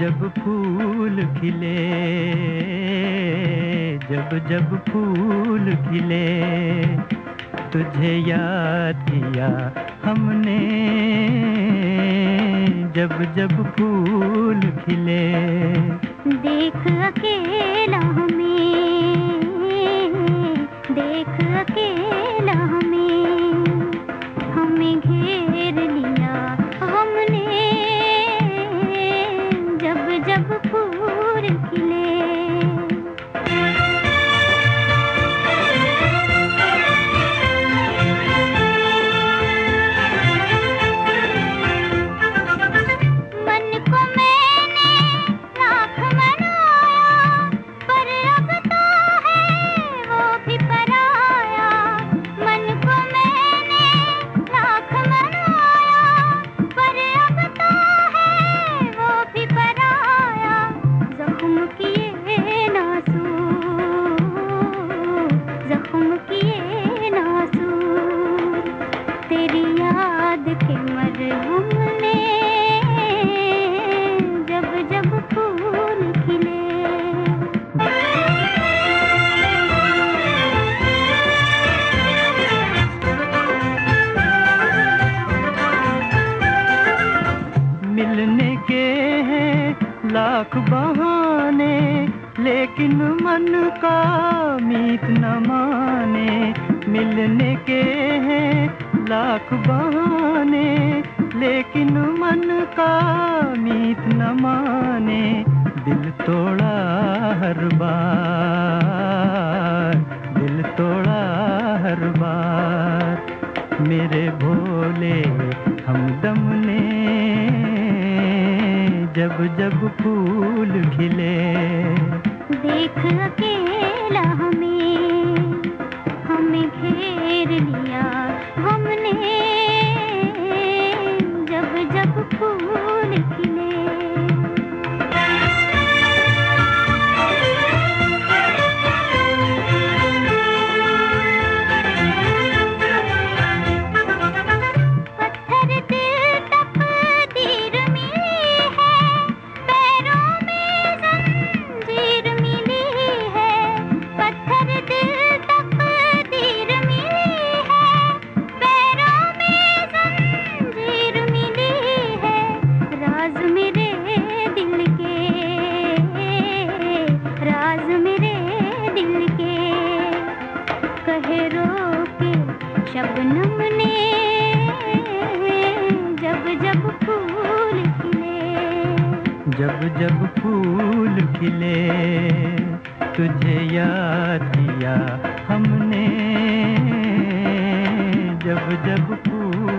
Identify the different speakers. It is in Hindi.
Speaker 1: जब फूल खिले, जब जब फूल खिले, तुझे याद किया हमने। जब जब फूल खिले।
Speaker 2: देख अकेला हमें, देख अकेला जब पूर फूल याद के मरहम ने, जब जब फूल खिले।
Speaker 1: मिलने के हैं लाख बहाने, लेकिन मन का मीत न माने। लाख बहाने, लेकिन मन का मीत न माने, दिल तोड़ा हर बार, दिल तोड़ा हर बार। मेरे भोले हमदम ने जब जब फूल खिले।
Speaker 2: देख अकेला हमें हमें घेर लिया हमने
Speaker 1: जब जब फूल खिले तुझे याद किया हमने। जब जब फूल